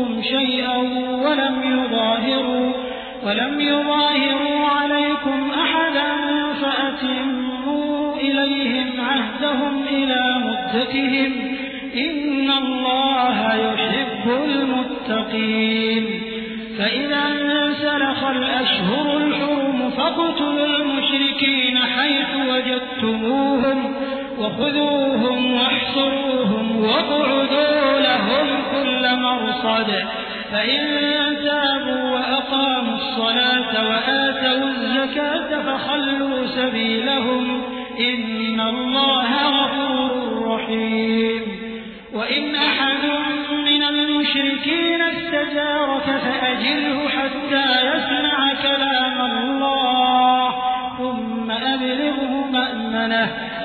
ينقصوكم شيئا ولم يظاهروا ولم يظاهروا عليكم أحدا فأتموا إليهم عهدهم إلى مدتهم. إن الله يحب المتقين. فإذا انسلخ الأشهر الحرم فاقتلوا المشركين حيث وجدتموهم. وخذوهم واحصروهم واقعدوا لهم كل مرصد. فإن تابوا وأقاموا الصلاة وآتوا الزكاة فخلوا سبيلهم. إن الله غفور رحيم. وإن أحد من المشركين استجارك فأجله حتى يسمع كلام الله. ثم أبلغه مأمنه.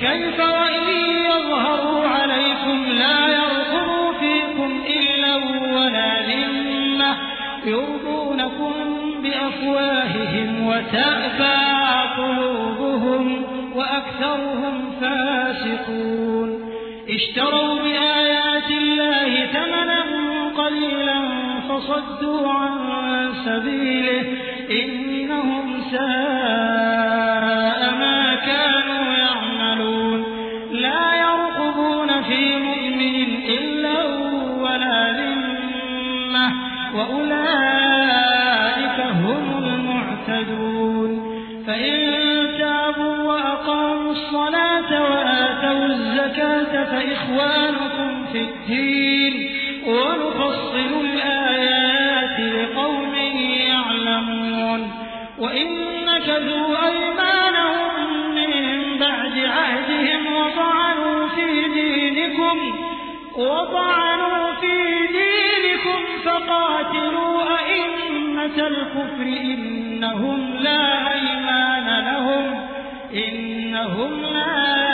كيف وإن يظهروا عليكم لا يرقبوا فيكم إلا ولا ذمة يرضونكم بأفواههم وتأبى قلوبهم وأكثرهم فاسقون. اشتروا بآيات الله ثمنا قليلا فصدوا عن سبيله إنهم ساء الزكاة فإخوانكم في الدين ونفصل الآيات لقوم يعلمون وإن نكثوا أيمانهم من بعد عهدهم وطعنوا في دينكم وطعنوا في دينكم فقاتلوا أئمة الكفر إنهم لا أيمان لهم إنهم لا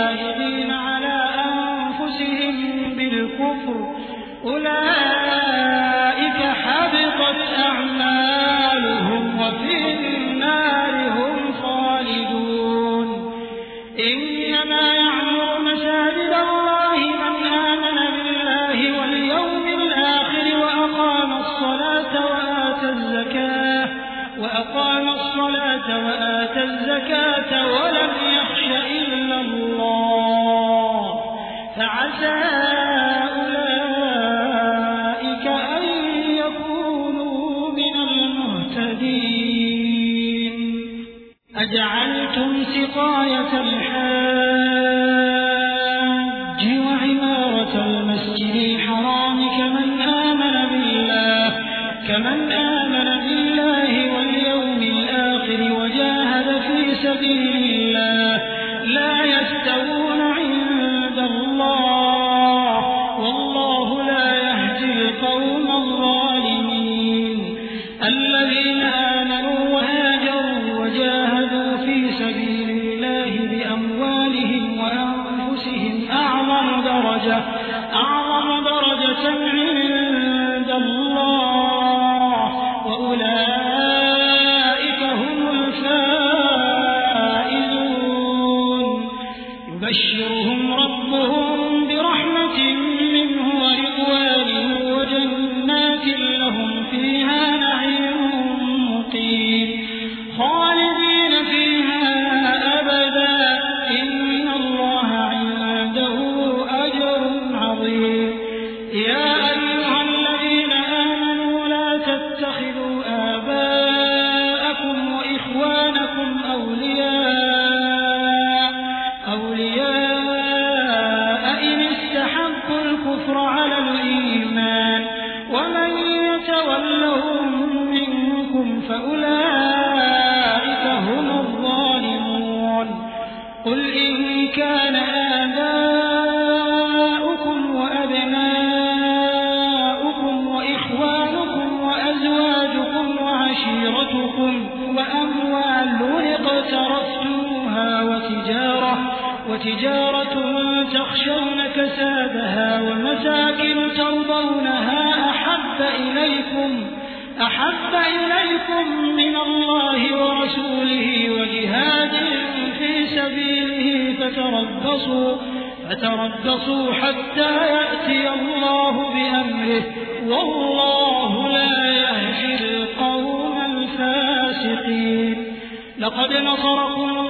شاهدين على بالكفر. أولئك حبطت أعمالهم وفي النار هم خالدون. إنما يعمر مساجد الله من آمن بالله واليوم الآخر وأقام الصلاة وآتى الزكاة وأقام الصلاة وآتى الزكاة ولم يخش إلا الله. فعسى أجعلتم سقاية الحاج وعمارة المسجد الحرام كمن آمن بالله كمن آمن وتجارة تخشون كسادها ومساكن ترضونها أحب إليكم أحب إليكم من الله ورسوله وجهاد في سبيله فتربصوا فتربصوا حتى يأتي الله بأمره والله لا يهدي القوم الفاسقين. لقد نصركم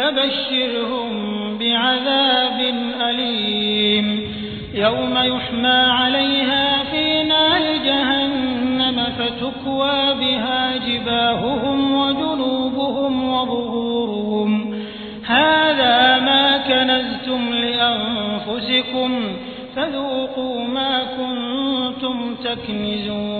فبشرهم بعذاب أليم. يوم يحمى عليها في نار جهنم فتكوى بها جباههم وجنوبهم وظهورهم. هذا ما كنزتم لأنفسكم فذوقوا ما كنتم تكنزون.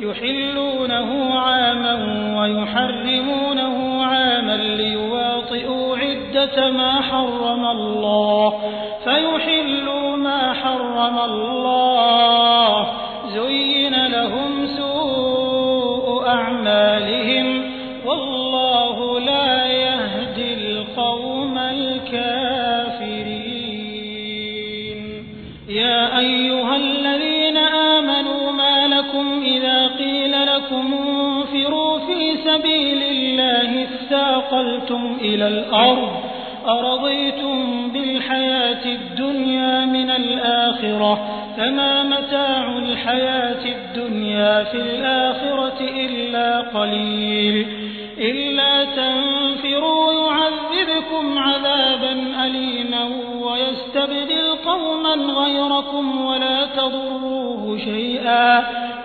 يحلونه عاما ويحرمونه عاما ليواطئوا عدة ما حرم الله. فيحلوا ما حرم الله. زين لهم سوء أعمالهم. والله سبيل الله اثاقلتم إلى الأرض أرضيتم بالحياة الدنيا من الآخرة فما متاع الحياة الدنيا في الآخرة إلا قليل إلا تنفروا يعذبكم عذابا أليما ويستبدل قوما غيركم ولا تضروه شيئا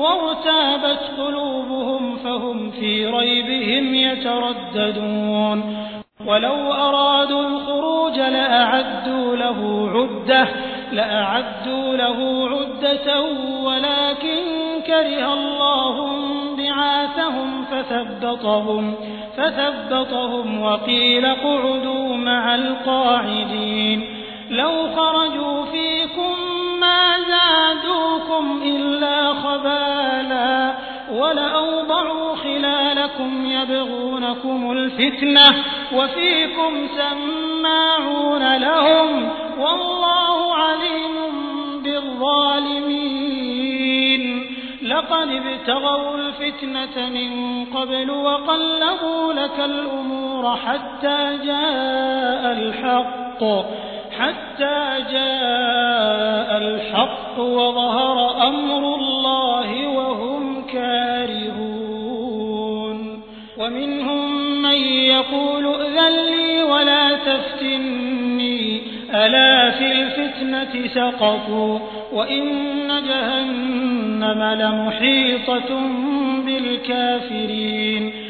وارتابت قلوبهم فهم في ريبهم يترددون. ولو أرادوا الخروج لأعدوا له عدة لأعدوا له عدة ولكن كره الله بعاثهم فثبطهم فثبطهم وقيل اقعدوا مع القاعدين. لو خرجوا فيكم ما زادوكم إلا خبالا ولأوضعوا خلالكم يبغونكم الفتنة وفيكم سماعون لهم والله عليم بالظالمين لقد ابتغوا الفتنة من قبل وقلبوا لك الأمور حتى جاء الحق حتى جاء الحق وظهر أمر الله وهم كارهون. ومنهم من يقول ائذن لي ولا تفتني ألا في الفتنة سقطوا وإن جهنم لمحيطة بالكافرين.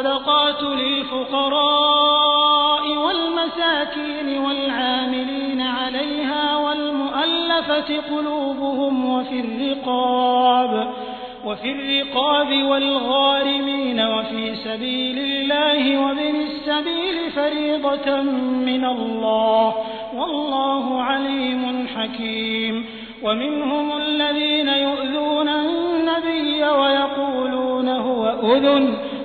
الصدقات للفقراء والمساكين والعاملين عليها والمؤلفة قلوبهم وفي الرقاب وفي الرقاب والغارمين وفي سبيل الله وابن السبيل فريضة من الله والله عليم حكيم. ومنهم الذين يؤذون النبي ويقولون هو أذن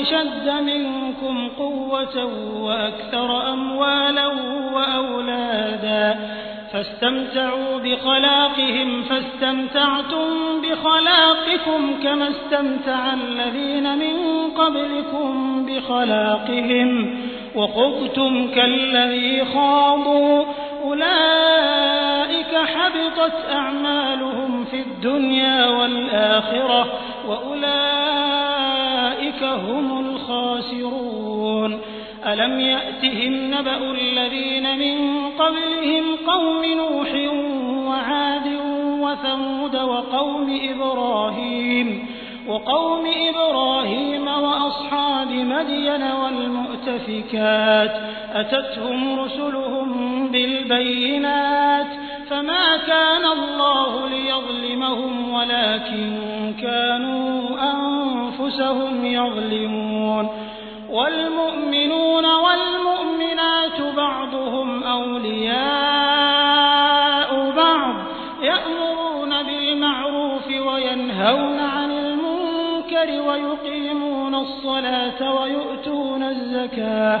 أشد منكم قوة وأكثر أموالا وأولادا فاستمتعوا بخلاقهم فاستمتعتم بخلاقكم كما استمتع الذين من قبلكم بخلاقهم وخضتم كالذي خاضوا أولئك حبطت أعمالهم في الدنيا والآخرة وأولئك هم الخاسرون. ألم يأتهم نبأ الذين من قبلهم قوم نوح وعاد وثمود وقوم إبراهيم وقوم إبراهيم وأصحاب مدين والمؤتفكات أتتهم رسلهم بالبينات فما كان الله ليظلمهم ولكن كانوا أنفسهم يظلمون. والمؤمنون والمؤمنات بعضهم أولياء بعض يأمرون بالمعروف وينهون عن المنكر ويقيمون الصلاة ويؤتون الزكاة.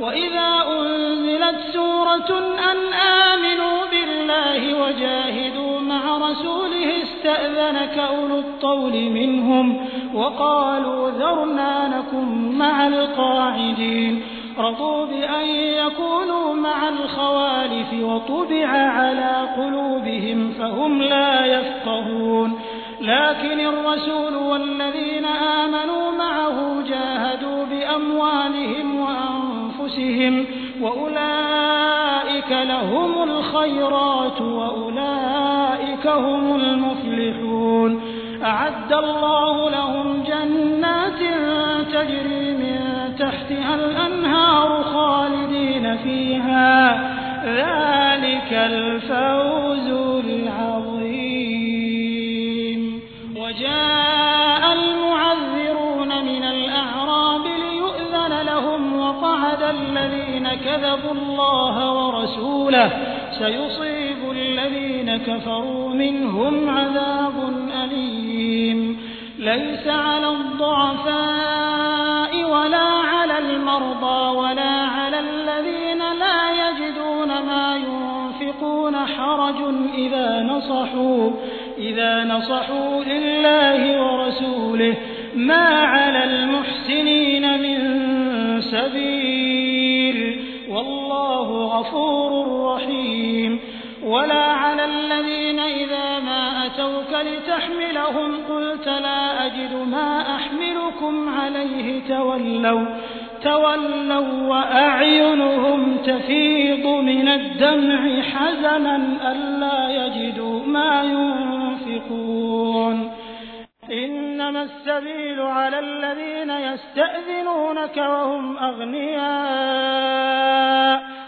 وإذا أنزلت سورة أن آمنوا بالله وجاهدوا مع رسوله استأذنك أولو الطول منهم وقالوا ذرنا نكن مع القاعدين رضوا بأن يكونوا مع الخوالف وطبع على قلوبهم فهم لا يفقهون لكن الرسول والذين آمنوا معه جاهدوا بأموالهم وأنفسهم وأولئك لهم الخيرات وأولئك هم المفلحون. أعد الله لهم جنات تجري من تحتها الأنهار خالدين فيها. ذلك الفوز كذبوا الله ورسوله سيصيب الذين كفروا منهم عذاب أليم. ليس على الضعفاء ولا على المرضى ولا على الذين لا يجدون ما ينفقون حرج إذا نصحوا إذا نصحوا لله ورسوله. ما على المحسنين من سبيل غفور رحيم. ولا على الذين إذا ما أتوك لتحملهم قلت لا أجد ما أحملكم عليه. تولوا تولوا وأعينهم تفيض من الدمع حزنا ألا يجدوا ما ينفقون. إنما السبيل على الذين يستأذنونك وهم أغنياء.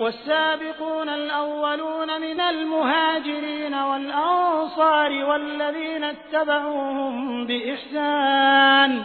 والسابقون الأولون من المهاجرين والأنصار والذين اتبعوهم بإحسان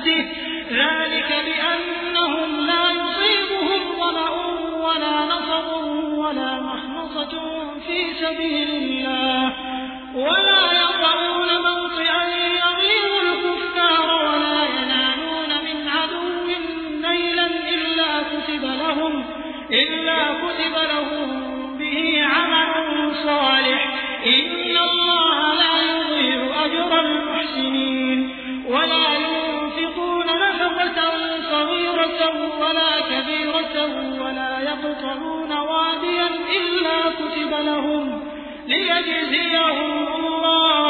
نفسه ذلك بأنهم لا يصيبهم ظمأ ولا نصب ولا مخنصة في سبيل الله. ولا يطعون موطئا يغيظ الكفار ولا ينالون من عدو نيلا إلا كتب لهم إلا كتب لهم به عمل صالح. إن الله لا يضيع أجر المحسنين. ولا ولا كبيرة ولا يقطعون واديا إلا كتب لهم ليجزيهم الله.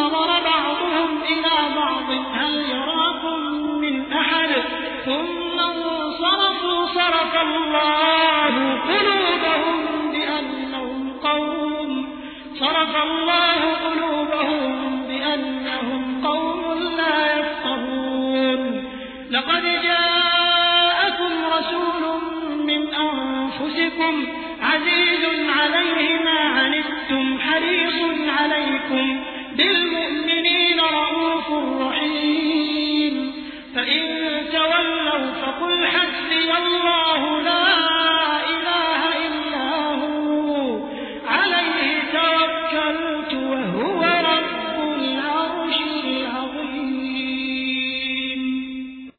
نظر بعضهم إلى بعض هل يراكم من أحد؟ ثم انصرفوا صرف الله قلوبهم بأنهم قوم صرف الله قلوبهم بأنهم قوم لا يفقهون. لقد جاءكم رسول من أنفسكم